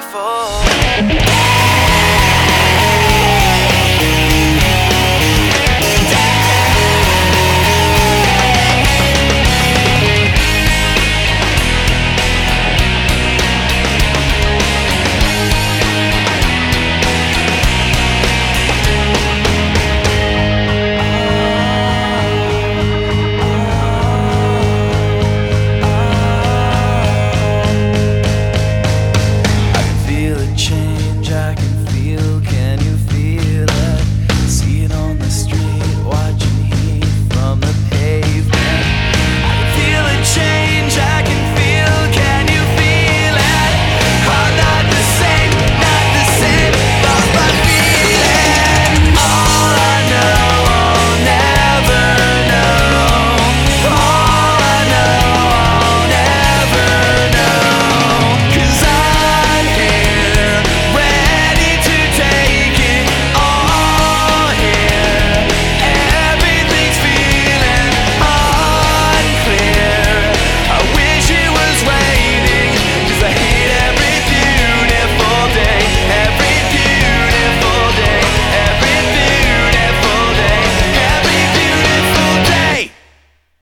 For.